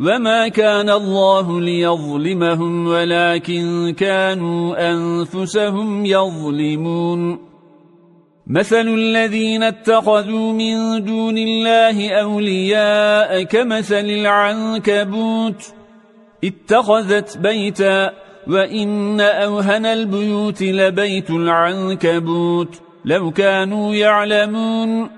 وما كان الله ليظلمهم ولكن كانوا أنفسهم يظلمون مثل الذين اتخذوا من دون الله أولياء كمثل العنكبوت اتخذت بيتا وإن أوهن البيوت لبيت العنكبوت لو كانوا يعلمون